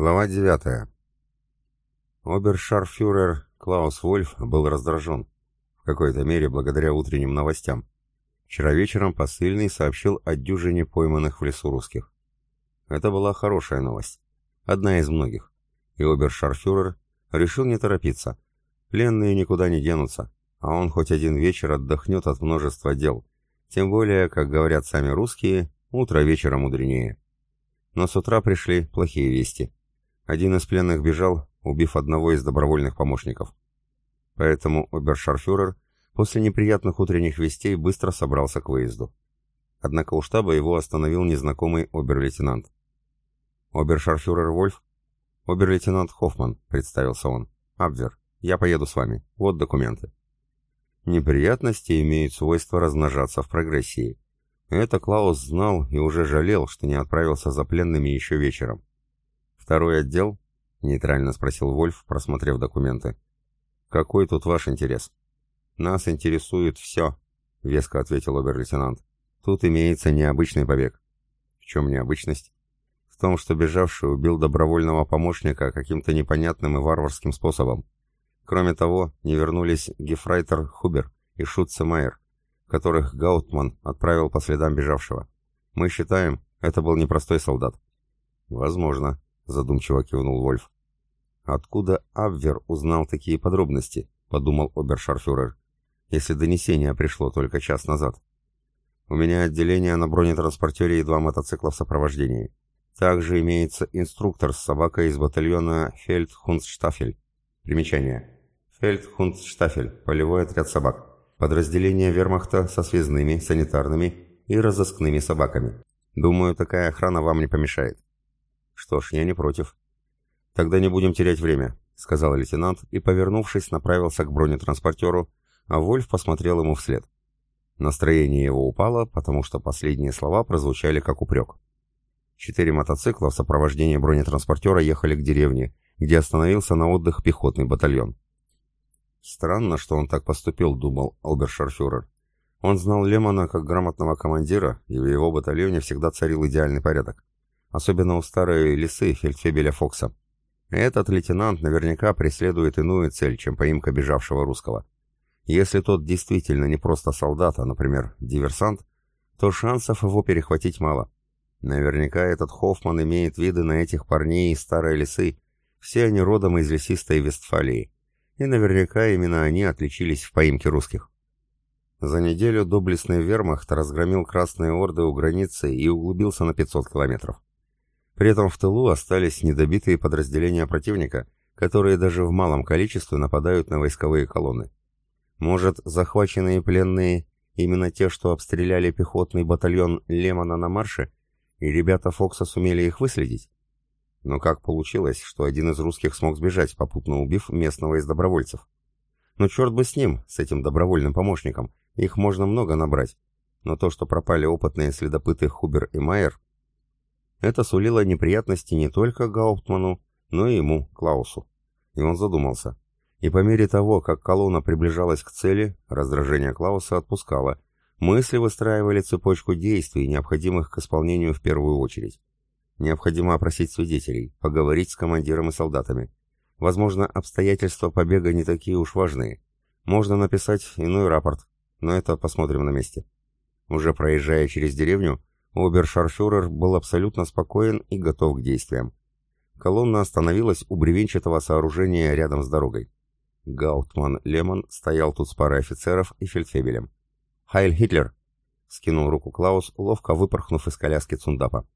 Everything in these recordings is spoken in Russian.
Глава 9. Обершарфюрер Клаус Вольф был раздражен, в какой-то мере благодаря утренним новостям. Вчера вечером посыльный сообщил о дюжине пойманных в лесу русских. Это была хорошая новость, одна из многих, и обершарфюрер решил не торопиться. Пленные никуда не денутся, а он хоть один вечер отдохнет от множества дел, тем более, как говорят сами русские, утро вечера мудренее. Но с утра пришли плохие вести. Один из пленных бежал, убив одного из добровольных помощников. Поэтому обершарфюрер после неприятных утренних вестей быстро собрался к выезду. Однако у штаба его остановил незнакомый обер-лейтенант. «Обершарфюрер Вольф?» «Обер-лейтенант Хоффман», — представился он. «Абвер, я поеду с вами. Вот документы». Неприятности имеют свойство размножаться в прогрессии. Это Клаус знал и уже жалел, что не отправился за пленными еще вечером. «Второй отдел?» — нейтрально спросил Вольф, просмотрев документы. «Какой тут ваш интерес?» «Нас интересует все», — веско ответил обер-лейтенант. «Тут имеется необычный побег». «В чем необычность?» «В том, что бежавший убил добровольного помощника каким-то непонятным и варварским способом. Кроме того, не вернулись Гефрайтер Хубер и Шутце Майер которых Гаутман отправил по следам бежавшего. Мы считаем, это был непростой солдат. Возможно, задумчиво кивнул Вольф. Откуда Абвер узнал такие подробности? подумал обершарфюрер. Если донесение пришло только час назад. У меня отделение на бронетранспортере и два мотоцикла в сопровождении. Также имеется инструктор с собакой из батальона Фельдхунстштафель. Примечание. Фельдхунстштафель. Полевой отряд собак подразделение вермахта со связными, санитарными и разыскными собаками. Думаю, такая охрана вам не помешает. Что ж, я не против. Тогда не будем терять время, сказал лейтенант и, повернувшись, направился к бронетранспортеру, а Вольф посмотрел ему вслед. Настроение его упало, потому что последние слова прозвучали как упрек. Четыре мотоцикла в сопровождении бронетранспортера ехали к деревне, где остановился на отдых пехотный батальон. Странно, что он так поступил, думал обершарфюрер. Он знал Лемона как грамотного командира, и в его батальоне всегда царил идеальный порядок. Особенно у старой лисы фельдфебеля Фокса. Этот лейтенант наверняка преследует иную цель, чем поимка бежавшего русского. Если тот действительно не просто солдат, а, например, диверсант, то шансов его перехватить мало. Наверняка этот Хоффман имеет виды на этих парней из старой лисы, все они родом из лесистой Вестфалии и наверняка именно они отличились в поимке русских. За неделю доблестный вермахт разгромил Красные Орды у границы и углубился на 500 километров. При этом в тылу остались недобитые подразделения противника, которые даже в малом количестве нападают на войсковые колонны. Может, захваченные пленные именно те, что обстреляли пехотный батальон Лемона на марше, и ребята Фокса сумели их выследить? Но как получилось, что один из русских смог сбежать, попутно убив местного из добровольцев? Ну черт бы с ним, с этим добровольным помощником. Их можно много набрать. Но то, что пропали опытные следопыты Хубер и Майер, это сулило неприятности не только Гауптману, но и ему, Клаусу. И он задумался. И по мере того, как колонна приближалась к цели, раздражение Клауса отпускало. Мысли выстраивали цепочку действий, необходимых к исполнению в первую очередь. Необходимо опросить свидетелей, поговорить с командиром и солдатами. Возможно, обстоятельства побега не такие уж важные. Можно написать иной рапорт, но это посмотрим на месте. Уже проезжая через деревню, обершарфюрер был абсолютно спокоен и готов к действиям. Колонна остановилась у бревенчатого сооружения рядом с дорогой. Гауптман Леман стоял тут с парой офицеров и фельдфебелем. «Хайль Хитлер!» — вскинул руку Клаус, ловко выпорхнув из коляски Цундапа.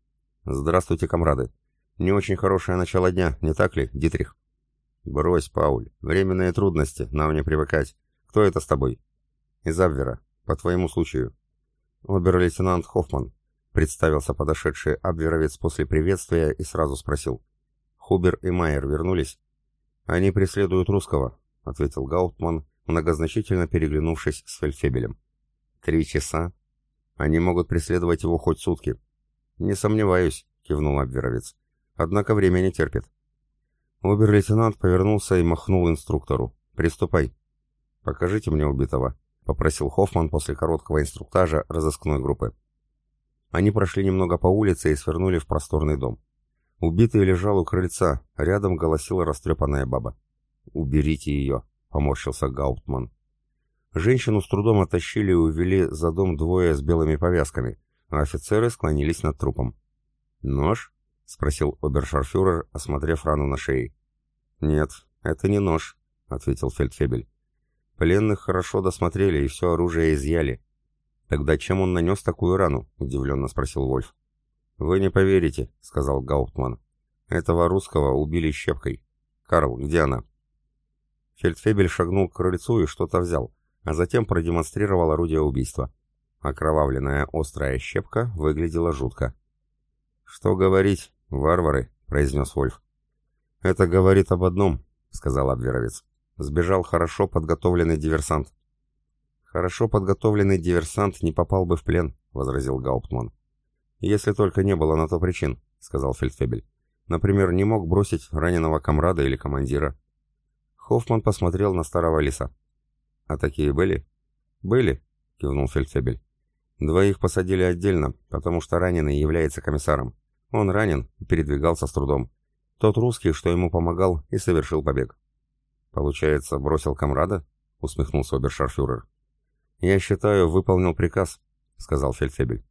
«Здравствуйте, комрады. Не очень хорошее начало дня, не так ли, Дитрих?» «Брось, Пауль. Временные трудности, нам не привыкать. Кто это с тобой?» «Из Абвера. По твоему случаю». «Обер-лейтенант Хоффман», — представился подошедший абверовец после приветствия и сразу спросил. «Хубер и Майер вернулись?» «Они преследуют русского», — ответил Гаутман, многозначительно переглянувшись с Фельдфебелем. «Три часа? Они могут преследовать его хоть сутки. «Не сомневаюсь», — кивнул Абверовец. «Однако время не терпит». Обер-лейтенант повернулся и махнул инструктору. «Приступай». «Покажите мне убитого», — попросил Хоффман после короткого инструктажа разыскной группы. Они прошли немного по улице и свернули в просторный дом. Убитый лежал у крыльца, рядом голосила растрепанная баба. «Уберите ее», — поморщился Гауптман. Женщину с трудом оттащили и увели за дом двое с белыми повязками, а офицеры склонились над трупом. «Нож?» — спросил обершарфюрер, осмотрев рану на шее. «Нет, это не нож», — ответил фельдфебель. «Пленных хорошо досмотрели и все оружие изъяли». «Тогда чем он нанес такую рану?» — удивленно спросил Вольф. «Вы не поверите», — сказал Гауптман. «Этого русского убили щепкой. Карл, где она?» Фельдфебель шагнул к крыльцу и что-то взял, а затем продемонстрировал орудие убийства. Окровавленная острая щепка выглядела жутко. «Что говорить, варвары?» — произнес Вольф. «Это говорит об одном», — сказал Абверовец. «Сбежал хорошо подготовленный диверсант». «Хорошо подготовленный диверсант не попал бы в плен», — возразил Гауптман. «Если только не было на то причин», — сказал Фельдфебель. «Например, не мог бросить раненого комрада или командира». Хоффман посмотрел на старого лиса. «А такие были?» «Были», — кивнул Фельдфебель. «Двоих посадили отдельно, потому что раненый является комиссаром. Он ранен и передвигался с трудом. Тот русский, что ему помогал, и совершил побег». «Получается, бросил комрада?» — усмехнулся обершарфюрер. «Я считаю, выполнил приказ», — сказал Фельдфебель.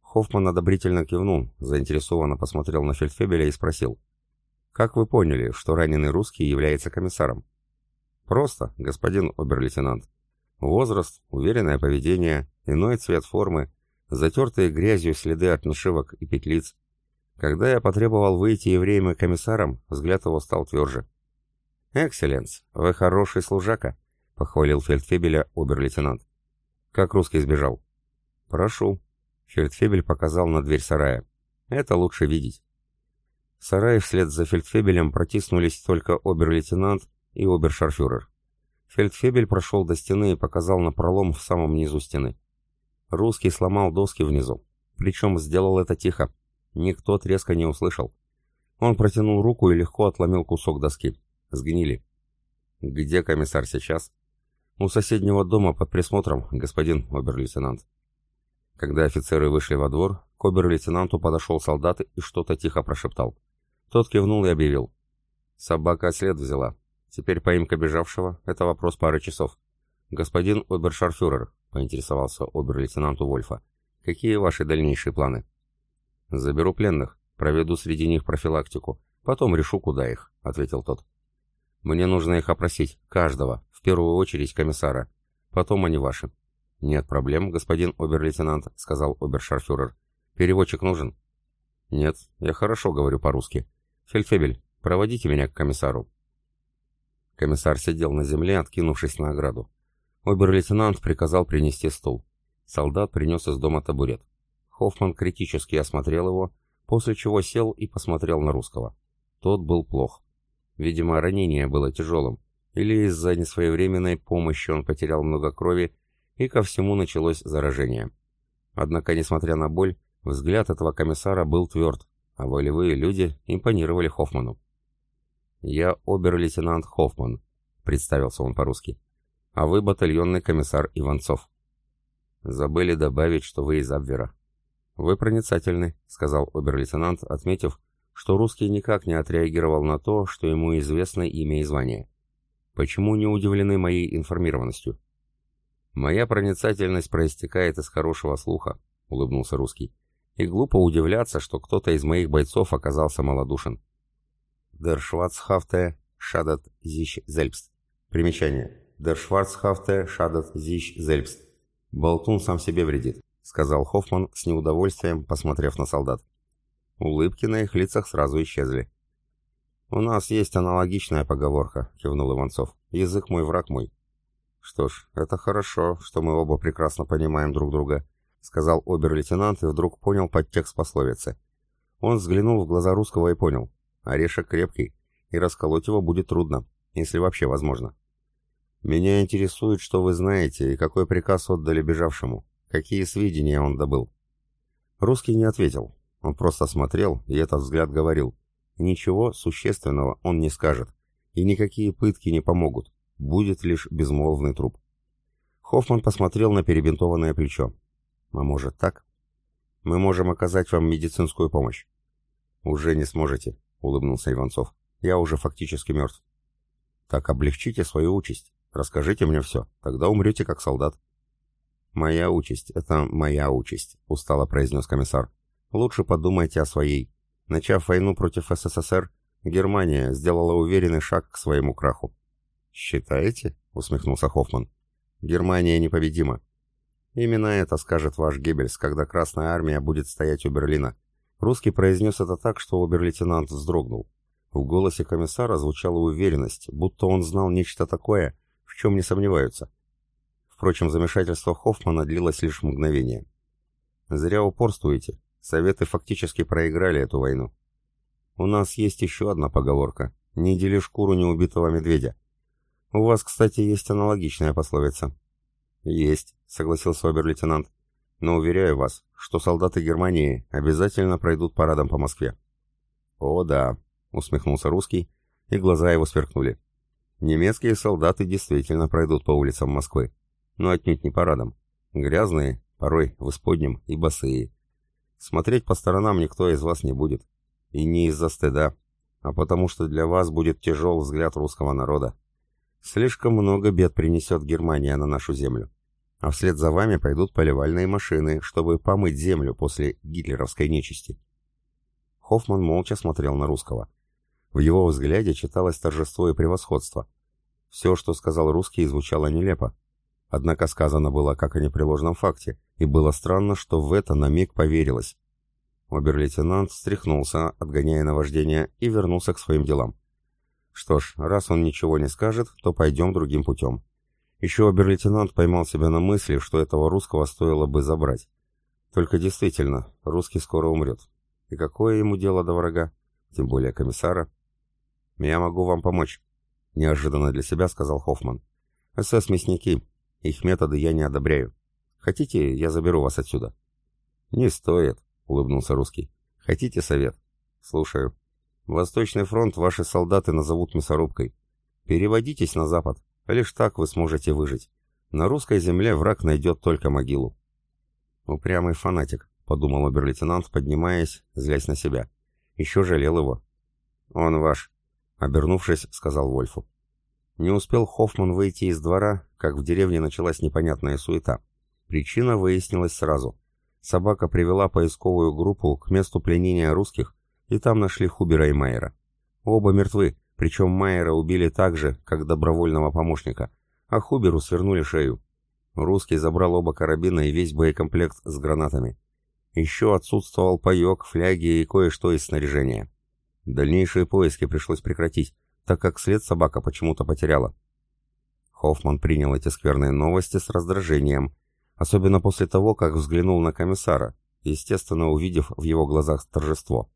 Хоффман одобрительно кивнул, заинтересованно посмотрел на Фельдфебеля и спросил. «Как вы поняли, что раненый русский является комиссаром?» Просто, господин обер-лейтенант. Возраст, уверенное поведение, иной цвет формы, затертые грязью следы от нашивок и петлиц. Когда я потребовал выйти евреем и комиссаром, взгляд его стал тверже. «Экселленс, вы хороший служака», — похвалил фельдфебеля обер-лейтенант. «Как русский сбежал?» «Прошу». Фельдфебель показал на дверь сарая. «Это лучше видеть». В вслед за фельдфебелем протиснулись только обер-лейтенант и обершарфюрер. Фельдфебель прошел до стены и показал на пролом в самом низу стены. Русский сломал доски внизу, причем сделал это тихо. Никто треска не услышал. Он протянул руку и легко отломил кусок доски. Сгнили. «Где комиссар сейчас?» «У соседнего дома под присмотром, господин обер-лейтенант». Когда офицеры вышли во двор, к обер-лейтенанту подошел солдат и что-то тихо прошептал. Тот кивнул и объявил. «Собака след взяла. Теперь поимка бежавшего — это вопрос пары часов. Господин обершарфюрер, — поинтересовался обер-лейтенанту Вольфа, — какие ваши дальнейшие планы? Заберу пленных, проведу среди них профилактику, потом решу, куда их, — ответил тот. Мне нужно их опросить, каждого, в первую очередь комиссара. Потом они ваши. Нет проблем, господин обер-лейтенант, — сказал обершарфюрер. Переводчик нужен? Нет, я хорошо говорю по-русски. Фельдфебель, проводите меня к комиссару. Комиссар сидел на земле, откинувшись на ограду. Обер-лейтенант приказал принести стул. Солдат принес из дома табурет. Хоффман критически осмотрел его, после чего сел и посмотрел на русского. Тот был плох. Видимо, ранение было тяжелым, или из-за несвоевременной помощи он потерял много крови, и ко всему началось заражение. Однако, несмотря на боль, взгляд этого комиссара был тверд, а волевые люди импонировали Хоффману. «Я обер-лейтенант Хоффман», — представился он по-русски. «А вы батальонный комиссар Иванцов». «Забыли добавить, что вы из Абвера». «Вы проницательны», — сказал обер-лейтенант, отметив, что русский никак не отреагировал на то, что ему известно имя и звание. «Почему не удивлены моей информированностью?» «Моя проницательность проистекает из хорошего слуха», — улыбнулся русский. «И глупо удивляться, что кто-то из моих бойцов оказался малодушен. Der Schwarzhafte schadet sich selbst. Примечание. Der Schwarzhafte schadet sich selbst. Болтун сам себе вредит, сказал Хоффман с неудовольствием, посмотрев на солдат. Улыбки на их лицах сразу исчезли. «У нас есть аналогичная поговорка», — кивнул Иванцов. «Язык мой, враг мой». «Что ж, это хорошо, что мы оба прекрасно понимаем друг друга», — сказал обер-лейтенант и вдруг понял подтекст пословицы. Он взглянул в глаза русского и понял. Орешек крепкий, и расколоть его будет трудно, если вообще возможно. Меня интересует, что вы знаете и какой приказ отдали бежавшему, какие сведения он добыл. Русский не ответил, он просто смотрел, и этот взгляд говорил. Ничего существенного он не скажет, и никакие пытки не помогут, будет лишь безмолвный труп. Хоффман посмотрел на перебинтованное плечо. «А может так? Мы можем оказать вам медицинскую помощь. «Уже не сможете», — улыбнулся Иванцов. «Я уже фактически мертв». «Так облегчите свою участь. Расскажите мне все. Тогда умрете как солдат». «Моя участь — это моя участь», — устало произнес комиссар. «Лучше подумайте о своей. Начав войну против СССР, Германия сделала уверенный шаг к своему краху». «Считаете?» — усмехнулся Хоффман. «Германия непобедима. Именно это скажет ваш Геббельс, когда Красная Армия будет стоять у Берлина». Русский произнес это так, что обер-лейтенант вздрогнул. В голосе комиссара звучала уверенность, будто он знал нечто такое, в чем не сомневаются. Впрочем, замешательство Хоффмана длилось лишь мгновение. «Зря упорствуете. Советы фактически проиграли эту войну. У нас есть еще одна поговорка. Не дели шкуру неубитого медведя. У вас, кстати, есть аналогичная пословица». «Есть», — согласился обер-лейтенант. «Но уверяю вас, что солдаты Германии обязательно пройдут парадом по Москве». «О, да», — усмехнулся русский, и глаза его сверкнули. «Немецкие солдаты действительно пройдут по улицам Москвы но отнюдь не парадом. Грязные, порой в исподнем и босые. Смотреть по сторонам никто из вас не будет. И не из-за стыда, а потому что для вас будет тяжел взгляд русского народа. Слишком много бед принесет Германия на нашу землю. А вслед за вами пойдут поливальные машины, чтобы помыть землю после гитлеровской нечисти. Хоффман молча смотрел на русского. В его взгляде читалось торжество и превосходство. Все, что сказал русский, звучало нелепо. Однако сказано было как о непреложном факте, и было странно, что в это на миг поверилось. Обер-лейтенант встряхнулся, отгоняя наваждение, и вернулся к своим делам. Что ж, раз он ничего не скажет, то пойдем другим путем. Еще обер-лейтенант поймал себя на мысли, что этого русского стоило бы забрать. Только действительно, русский скоро умрет. И какое ему дело до врага? Тем более комиссара. «Я могу вам помочь», — неожиданно для себя сказал Хоффман. «СС-мясники, их методы я не одобряю. Хотите, я заберу вас отсюда?» «Не стоит», — улыбнулся русский. «Хотите совет?» «Слушаю. Восточный фронт ваши солдаты назовут мясорубкой. Переводитесь на запад. Лишь так вы сможете выжить. На русской земле враг найдет только могилу». «Упрямый фанатик», — подумал обер-лейтенант, поднимаясь, злясь на себя. Еще жалел его. «Он ваш», — обернувшись, сказал Вольфу. Не успел Хоффман выйти из двора, как в деревне началась непонятная суета. Причина выяснилась сразу. Собака привела поисковую группу к месту пленения русских, и там нашли Хубера и Майера. Оба мертвы, причем Майера убили так же, как добровольного помощника, а Хуберу свернули шею. Русский забрал оба карабина и весь боекомплект с гранатами. Еще отсутствовал паек, фляги и кое-что из снаряжения. Дальнейшие поиски пришлось прекратить, так как след собака почему-то потеряла. Хоффман принял эти скверные новости с раздражением, особенно после того, как взглянул на комиссара, естественно, увидев в его глазах торжество.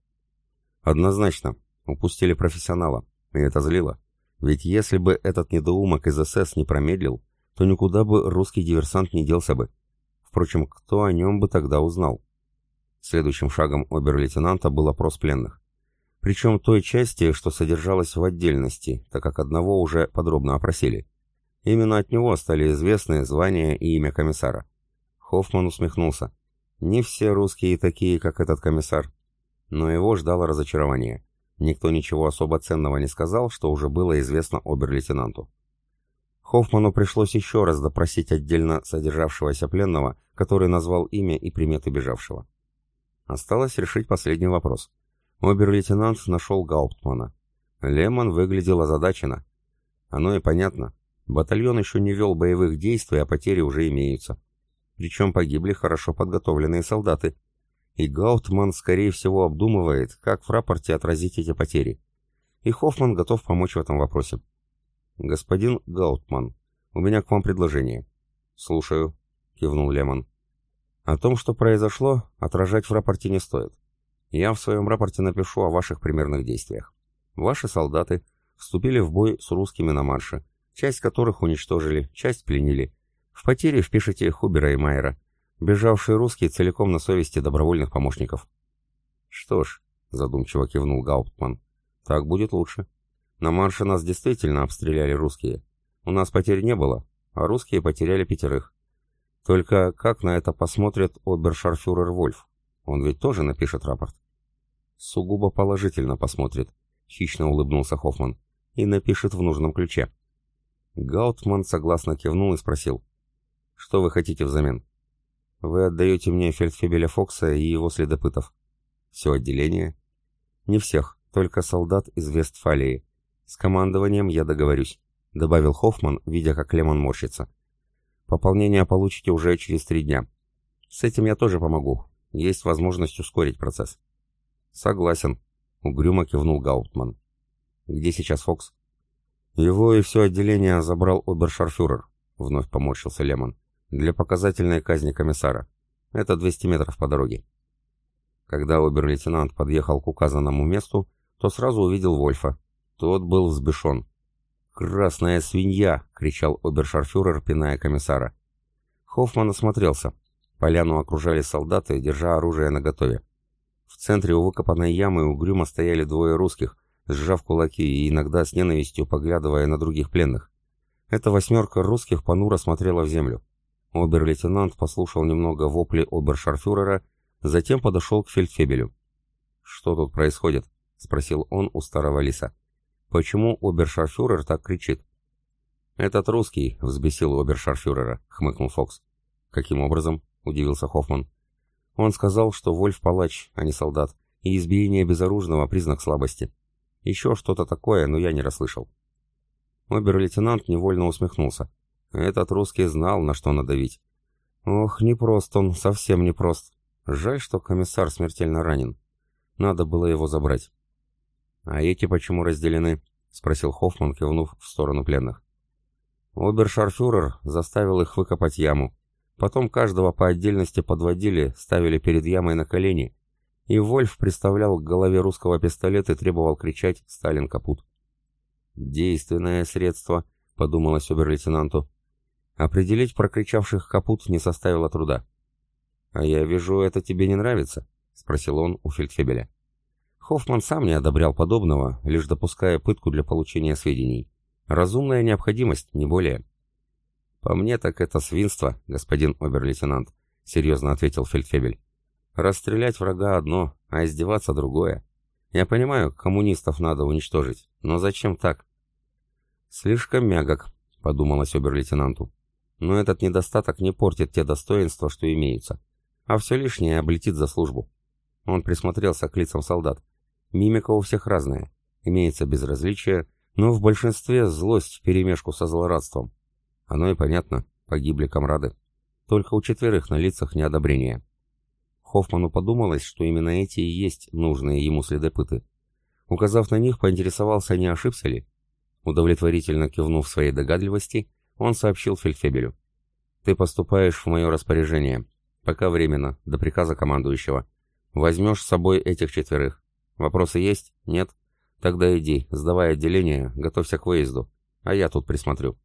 Однозначно, упустили профессионала, и это злило. Ведь если бы этот недоумок из СС не промедлил, то никуда бы русский диверсант не делся бы. Впрочем, кто о нем бы тогда узнал? Следующим шагом обер-лейтенанта был опрос пленных. Причем той части, что содержалась в отдельности, так как одного уже подробно опросили. Именно от него стали известны звание и имя комиссара. Хоффман усмехнулся. Не все русские такие, как этот комиссар. Но его ждало разочарование. Никто ничего особо ценного не сказал, что уже было известно обер-лейтенанту. Хоффману пришлось еще раз допросить отдельно содержавшегося пленного, который назвал имя и приметы бежавшего. Осталось решить последний вопрос — Обер-лейтенант нашел Гауптмана. Лемон выглядел озадаченно. Оно и понятно. Батальон еще не вел боевых действий, а потери уже имеются. Причем погибли хорошо подготовленные солдаты. И Гаутман, скорее всего, обдумывает, как в рапорте отразить эти потери. И Хоффман готов помочь в этом вопросе. «Господин Гаутман, у меня к вам предложение». «Слушаю», — кивнул Лемон. «О том, что произошло, отражать в рапорте не стоит. Я в своем рапорте напишу о ваших примерных действиях. Ваши солдаты вступили в бой с русскими на марше, часть которых уничтожили, часть пленили. В потере впишите Хубера и Майера. Бежавшие русские целиком на совести добровольных помощников. Что ж, задумчиво кивнул Гауптман, так будет лучше. На марше нас действительно обстреляли русские. У нас потерь не было, а русские потеряли пятерых. Только как на это посмотрит обершарфюрер Вольф? Он ведь тоже напишет рапорт. Сугубо положительно посмотрит, хищно улыбнулся Хоффман, и напишет в нужном ключе. Гаутман согласно кивнул и спросил. «Что вы хотите взамен?» «Вы отдаете мне фельдфебеля Фокса и его следопытов». «Все отделение?» «Не всех, только солдат из Вестфалии. С командованием я договорюсь», — добавил Хоффман, видя, как Лемон морщится. «Пополнение получите уже через три дня. С этим я тоже помогу. Есть возможность ускорить процесс». «Согласен», — угрюмо кивнул Гаутман. «Где сейчас Фокс?» «Его и все отделение забрал обершарфюрер», — вновь поморщился Лемон, — «для показательной казни комиссара. Это 200 метров по дороге». Когда обер-лейтенант подъехал к указанному месту, то сразу увидел Вольфа. Тот был взбешен. «Красная свинья!» — кричал обершарфюрер, пиная комиссара. Хоффман осмотрелся. Поляну окружали солдаты, держа оружие наготове. В центре у выкопанной ямы угрюмо стояли двое русских, сжав кулаки и иногда с ненавистью поглядывая на других пленных. Эта восьмерка русских понуро смотрела в землю. Обер-лейтенант послушал немного вопли обершарфюрера, затем подошел к фельдфебелю. «Что тут происходит?» — спросил он у старого лиса. «Почему обершарфюрер так кричит?» «Этот русский», — взбесил обершарфюрера, — хмыкнул Фокс. «Каким образом?» — удивился Хоффман. «Он сказал, что Вольф палач, а не солдат, и избиение безоружного — признак слабости. Еще что-то такое, но я не расслышал. Обер-лейтенант невольно усмехнулся. Этот русский знал, на что надавить. Ох, непрост он, совсем непрост. Жаль, что комиссар смертельно ранен. Надо было его забрать. «А эти почему разделены?» — спросил Хоффман, кивнув в сторону пленных. Обершарфюрер заставил их выкопать яму. Потом каждого по отдельности подводили, ставили перед ямой на колени и Вольф представлял к голове русского пистолет и требовал кричать «Сталин капут». «Действенное средство», — подумалось обер-лейтенанту. Определить прокричавших капут не составило труда. «А я вижу, это тебе не нравится?» — спросил он у фельдфебеля. Хоффман сам не одобрял подобного, лишь допуская пытку для получения сведений. Разумная необходимость, не более. «По мне так это свинство, господин обер-лейтенант», — серьезно ответил фельдфебель. Расстрелять врага одно, а издеваться другое. Я понимаю, коммунистов надо уничтожить, но зачем так? Слишком мягок, подумалось обер-лейтенанту. Но этот недостаток не портит те достоинства, что имеются. А все лишнее облетит за службу. Он присмотрелся к лицам солдат. Мимика у всех разная. Имеется безразличие, но в большинстве злость вперемешку со злорадством. Оно и понятно, погибли комрады. Только у четверых на лицах неодобрение. Хоффману подумалось, что именно эти и есть нужные ему следопыты. Указав на них, поинтересовался, не ошибся ли. Удовлетворительно кивнув своей догадливости, он сообщил Фельдфебелю. «Ты поступаешь в мое распоряжение. Пока временно, до приказа командующего. Возьмешь с собой этих четверых. Вопросы есть? Нет? Тогда иди, сдавай отделение, готовься к выезду. А я тут присмотрю».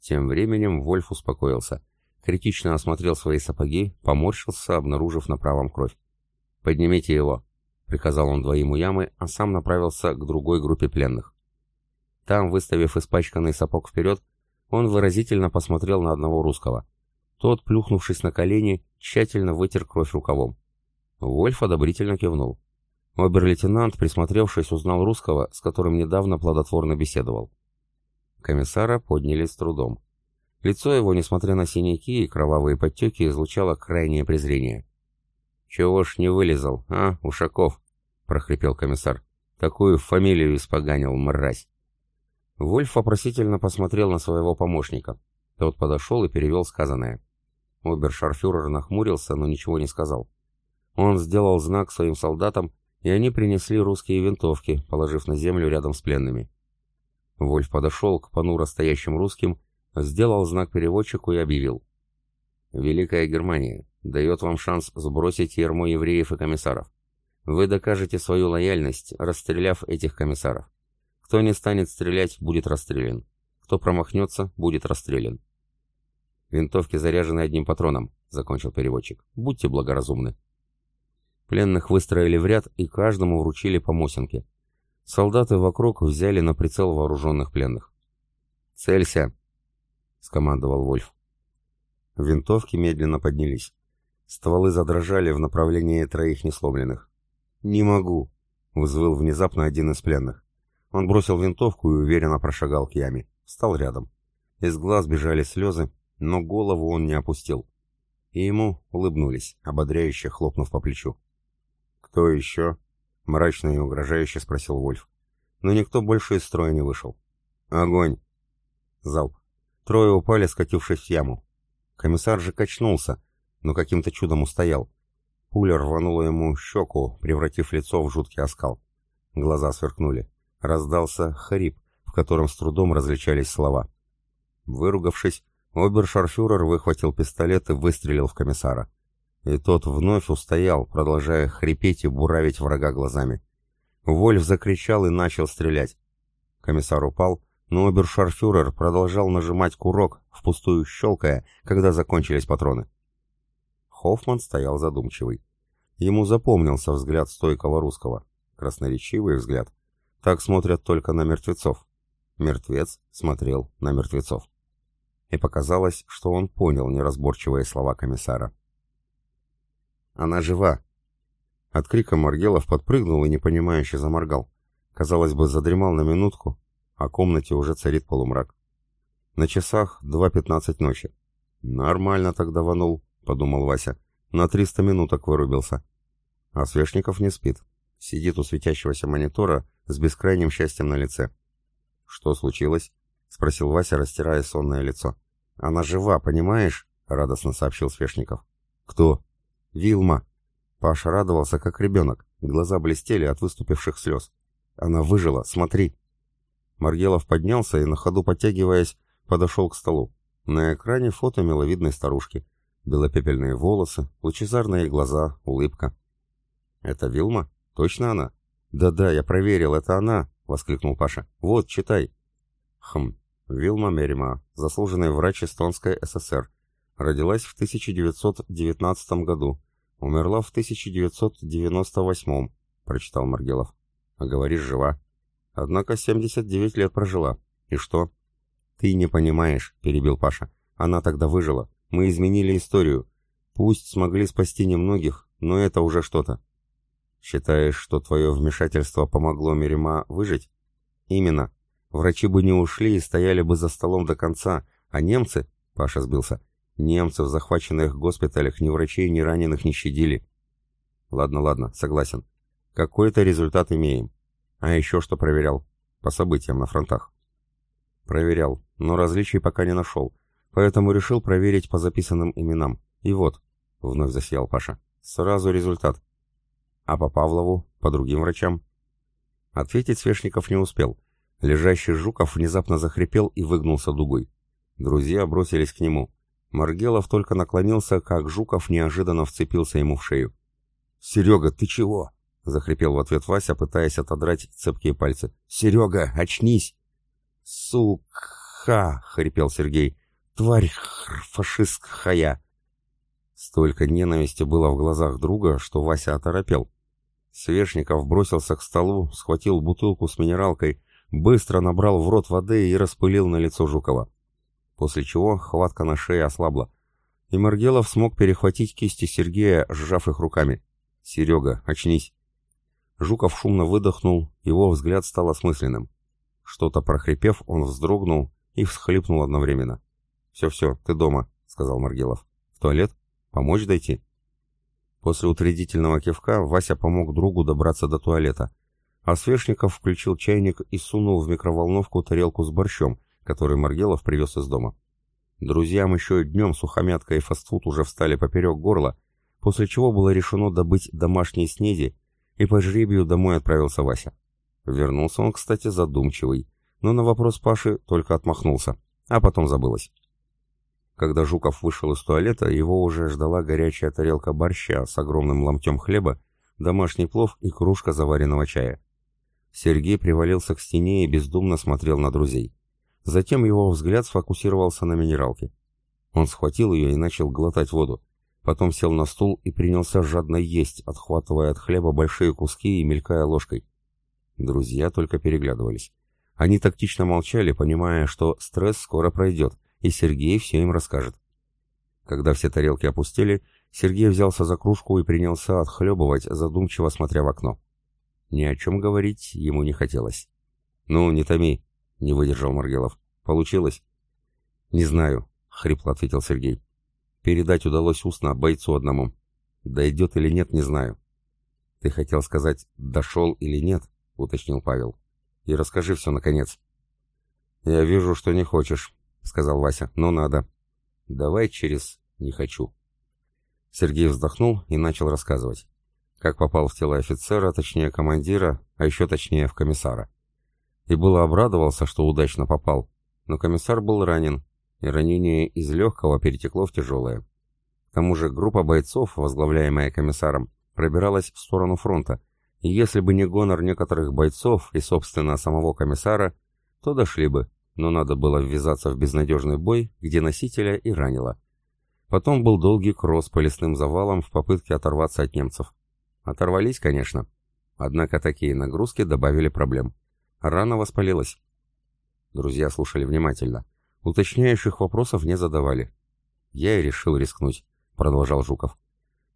Тем временем Вольф успокоился критично осмотрел свои сапоги, поморщился, обнаружив на правом кровь. «Поднимите его», — приказал он двоим у ямы, а сам направился к другой группе пленных. Там, выставив испачканный сапог вперед, он выразительно посмотрел на одного русского. Тот, плюхнувшись на колени, тщательно вытер кровь рукавом. Вольф одобрительно кивнул. Обер-лейтенант, присмотревшись, узнал русского, с которым недавно плодотворно беседовал. Комиссара подняли с трудом. Лицо его, несмотря на синяки и кровавые подтеки, излучало крайнее презрение. «Чего ж не вылезал, а, Ушаков?» — прохрипел комиссар. «Такую фамилию испоганил, мразь!» Вольф вопросительно посмотрел на своего помощника. Тот подошел и перевел сказанное. Обершарфюрер нахмурился, но ничего не сказал. Он сделал знак своим солдатам, и они принесли русские винтовки, положив на землю рядом с пленными. Вольф подошел к понуро стоящим русским сделал знак переводчику и объявил. «Великая Германия дает вам шанс сбросить ярмо евреев и комиссаров. Вы докажете свою лояльность, расстреляв этих комиссаров. Кто не станет стрелять, будет расстрелян. Кто промахнется, будет расстрелян». «Винтовки заряжены одним патроном», — закончил переводчик. «Будьте благоразумны». Пленных выстроили в ряд и каждому вручили по мосинке. Солдаты вокруг взяли на прицел вооруженных пленных. «Целься!» — скомандовал Вольф. Винтовки медленно поднялись. Стволы задрожали в направлении троих несломленных. «Не могу», — взвыл внезапно один из пленных. Он бросил винтовку и уверенно прошагал к яме. Встал рядом. Из глаз бежали слезы, но голову он не опустил. И ему улыбнулись, ободряюще хлопнув по плечу. «Кто еще?» — мрачно и угрожающе спросил Вольф. Но никто больше из строя не вышел. «Огонь!» Залп. Трое упали, скатившись в яму. Комиссар же качнулся, но каким-то чудом устоял. Пуля рванула ему щеку, превратив лицо в жуткий оскал. Глаза сверкнули. Раздался хрип, в котором с трудом различались слова. Выругавшись, обершарфюрер выхватил пистолет и выстрелил в комиссара. И тот вновь устоял, продолжая хрипеть и буравить врага глазами. Вольф закричал и начал стрелять. Комиссар упал, но обершарфюрер продолжал нажимать курок, впустую щелкая, когда закончились патроны. Хоффман стоял задумчивый. Ему запомнился взгляд стойкого русского. Красноречивый взгляд. Так смотрят только на мертвецов. Мертвец смотрел на мертвецов. И показалось, что он понял неразборчивые слова комиссара. «Она жива!» От крика Маргелов подпрыгнул и непонимающе заморгал. Казалось бы, задремал на минутку, а в комнате уже царит полумрак. На часах 2.15 ночи. «Нормально так даванул», — подумал Вася. «На 300 минуток вырубился». А Свешников не спит. Сидит у светящегося монитора с бескрайним счастьем на лице. «Что случилось?» — спросил Вася, растирая сонное лицо. «Она жива, понимаешь?» — радостно сообщил Свешников. «Кто?» «Вилма». Паша радовался, как ребенок. Глаза блестели от выступивших слез. «Она выжила, смотри!» Маргелов поднялся и, на ходу подтягиваясь, подошел к столу. На экране фото миловидной старушки. Белопепельные волосы, лучезарные глаза, улыбка. «Это Вилма? Точно она?» «Да-да, я проверил, это она!» — воскликнул Паша. «Вот, читай!» «Хм, Вилма Мерима, заслуженный врач Эстонской ССР. Родилась в 1919 году. Умерла в 1998, прочитал Маргелов. А говоришь, жива. Однако 79 лет прожила. И что? Ты не понимаешь, перебил Паша. Она тогда выжила. Мы изменили историю. Пусть смогли спасти немногих, но это уже что-то. Считаешь, что твое вмешательство помогло Мерима выжить? Именно. Врачи бы не ушли и стояли бы за столом до конца, а немцы, Паша сбился, немцы в захваченных госпиталях ни врачей, ни раненых не щадили. Ладно, ладно, согласен. Какой-то результат имеем. А еще что проверял? По событиям на фронтах. Проверял, но различий пока не нашел, поэтому решил проверить по записанным именам. И вот, вновь засиял Паша, сразу результат. А по Павлову, по другим врачам? Ответить Свешников не успел. Лежащий Жуков внезапно захрипел и выгнулся дугой. Друзья бросились к нему. Маргелов только наклонился, как Жуков неожиданно вцепился ему в шею. «Серега, ты чего?» — захрипел в ответ Вася, пытаясь отодрать цепкие пальцы. «Серега, очнись!» «Сука!» — хрипел Сергей. «Тварь фашистская!» Столько ненависти было в глазах друга, что Вася оторопел. Свешников бросился к столу, схватил бутылку с минералкой, быстро набрал в рот воды и распылил на лицо Жукова. После чего хватка на шее ослабла, и Маргелов смог перехватить кисти Сергея, сжав их руками. «Серега, очнись!» Жуков шумно выдохнул, его взгляд стал осмысленным. Что-то прохрипев, он вздрогнул и всхлипнул одновременно. «Все-все, ты дома», — сказал Маргелов. «В туалет? Помочь дойти?» После утвердительного кивка Вася помог другу добраться до туалета, а Свешников включил чайник и сунул в микроволновку тарелку с борщом, который Маргелов привез из дома. Друзьям еще днем сухомятка и фастфуд уже встали поперек горла, после чего было решено добыть домашние снеди и по жребию домой отправился Вася. Вернулся он, кстати, задумчивый, но на вопрос Паши только отмахнулся, а потом забылось. Когда Жуков вышел из туалета, его уже ждала горячая тарелка борща с огромным ломтем хлеба, домашний плов и кружка заваренного чая. Сергей привалился к стене и бездумно смотрел на друзей. Затем его взгляд сфокусировался на минералке. Он схватил ее и начал глотать воду. Потом сел на стул и принялся жадно есть, отхватывая от хлеба большие куски и мелькая ложкой. Друзья только переглядывались. Они тактично молчали, понимая, что стресс скоро пройдет, и Сергей все им расскажет. Когда все тарелки опустили, Сергей взялся за кружку и принялся отхлебывать, задумчиво смотря в окно. Ни о чем говорить ему не хотелось. «Ну, не томи», — не выдержал Маргелов. «Получилось?» «Не знаю», — хрипло ответил Сергей. «Передать удалось устно бойцу одному. Дойдет или нет, не знаю». «Ты хотел сказать, дошел или нет?» — уточнил Павел. «И расскажи все, наконец». «Я вижу, что не хочешь», — сказал Вася. «Но надо». «Давай через «не хочу». Сергей вздохнул и начал рассказывать. Как попал в тело офицера, точнее командира, а еще точнее в комиссара. И было обрадовался, что удачно попал. Но комиссар был ранен, и ранение из легкого перетекло в тяжелое. К тому же группа бойцов, возглавляемая комиссаром, пробиралась в сторону фронта, и если бы не гонор некоторых бойцов и, собственно, самого комиссара, то дошли бы, но надо было ввязаться в безнадежный бой, где носителя и ранило. Потом был долгий кросс по лесным завалам в попытке оторваться от немцев. Оторвались, конечно. Однако такие нагрузки добавили проблем. Рана воспалилась. Друзья слушали внимательно. Уточняющих вопросов не задавали. Я и решил рискнуть, продолжал Жуков.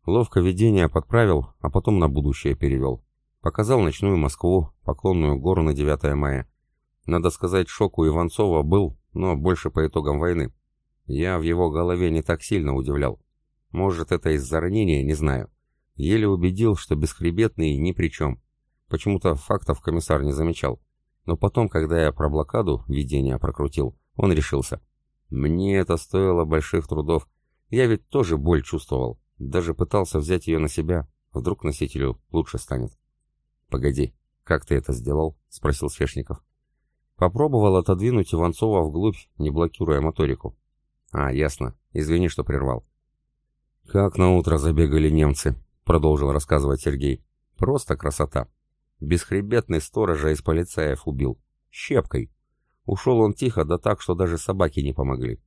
Ловко видение подправил, а потом на будущее перевел. Показал ночную Москву, поклонную гору на 9 мая. Надо сказать, шок у Иванцова был, но больше по итогам войны. Я в его голове не так сильно удивлял. Может, это из-за ранения, не знаю. Еле убедил, что бесхребетный ни при чем. Почему-то фактов комиссар не замечал. Но потом, когда я про блокаду видения прокрутил, он решился. Мне это стоило больших трудов. Я ведь тоже боль чувствовал. Даже пытался взять ее на себя. Вдруг носителю лучше станет. «Погоди, как ты это сделал?» — спросил Свешников. Попробовал отодвинуть Иванцова вглубь, не блокируя моторику. «А, ясно. Извини, что прервал». «Как на утро забегали немцы», — продолжил рассказывать Сергей. «Просто красота. Бесхребетный сторожа из полицаев убил. Щепкой. Ушел он тихо, да так, что даже собаки не помогли.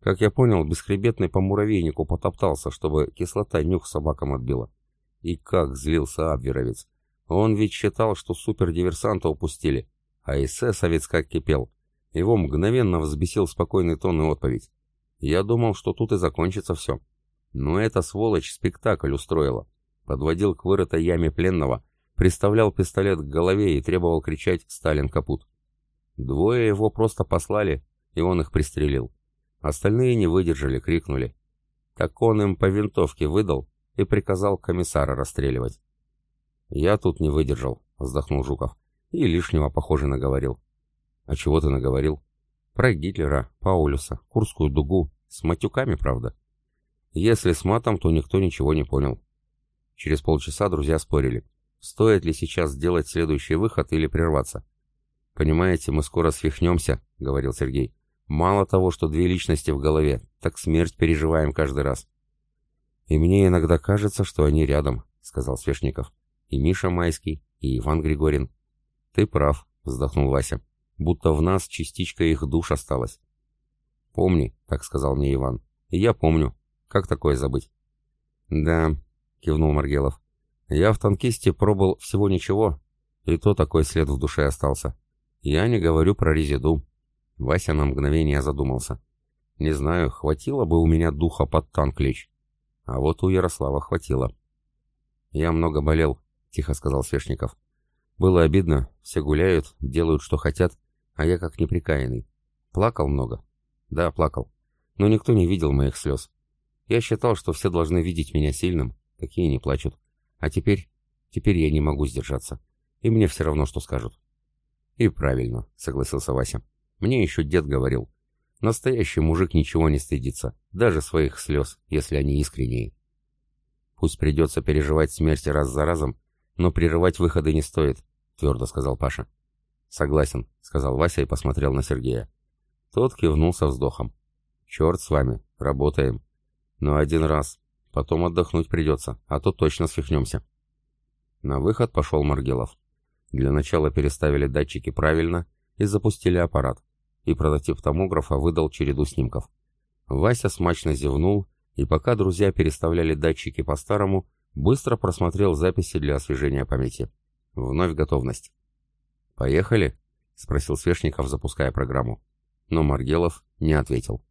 Как я понял, бесхребетный по муравейнику потоптался, чтобы кислота нюх собакам отбила. И как злился Абверовец. Он ведь считал, что супердиверсанта упустили, а эсэсовец как кипел. Его мгновенно взбесил спокойный тон и отповедь. Я думал, что тут и закончится все. Но эта сволочь спектакль устроила. Подводил к вырытой яме пленного, приставлял пистолет к голове и требовал кричать «Сталин капут». Двое его просто послали, и он их пристрелил. Остальные не выдержали, крикнули. Так он им по винтовке выдал и приказал комиссара расстреливать. «Я тут не выдержал», — вздохнул Жуков. «И лишнего, похоже, наговорил». «А чего ты наговорил?» Про Гитлера, Паулюса, Курскую дугу. С матюками, правда. Если с матом, то никто ничего не понял. Через полчаса друзья спорили, стоит ли сейчас сделать следующий выход или прерваться. «Понимаете, мы скоро свихнемся», — говорил Сергей. «Мало того, что две личности в голове, так смерть переживаем каждый раз». «И мне иногда кажется, что они рядом», — сказал Свешников. «И Миша Майский, и Иван Григорин». «Ты прав», — вздохнул Вася будто в нас частичка их душ осталась. «Помни», — так сказал мне Иван. «И я помню. Как такое забыть?» «Да», — кивнул Маргелов. «Я в танкисте пробыл всего ничего, и то такой след в душе остался. Я не говорю про резиду». Вася на мгновение задумался. «Не знаю, хватило бы у меня духа под танк лечь. А вот у Ярослава хватило». «Я много болел», — тихо сказал Свешников. «Было обидно, все гуляют, делают, что хотят, а я как неприкаянный. Плакал много? Да, плакал. Но никто не видел моих слез. Я считал, что все должны видеть меня сильным, какие не плачут. А теперь... Теперь я не могу сдержаться. И мне все равно, что скажут. И правильно, согласился Вася. Мне еще дед говорил. Настоящий мужик ничего не стыдится, даже своих слез, если они искренние. Пусть придется переживать смерти раз за разом, но прерывать выходы не стоит, твердо сказал Паша. «Согласен», — сказал Вася и посмотрел на Сергея. Тот кивнул со вздохом. «Черт с вами, работаем. Но один раз. Потом отдохнуть придется, а то точно свихнемся». На выход пошел Маргелов. Для начала переставили датчики правильно и запустили аппарат. И прототип томографа выдал череду снимков. Вася смачно зевнул, и пока друзья переставляли датчики по-старому, быстро просмотрел записи для освежения памяти. Вновь готовность. «Поехали?» — спросил Свешников, запуская программу. Но Маргелов не ответил.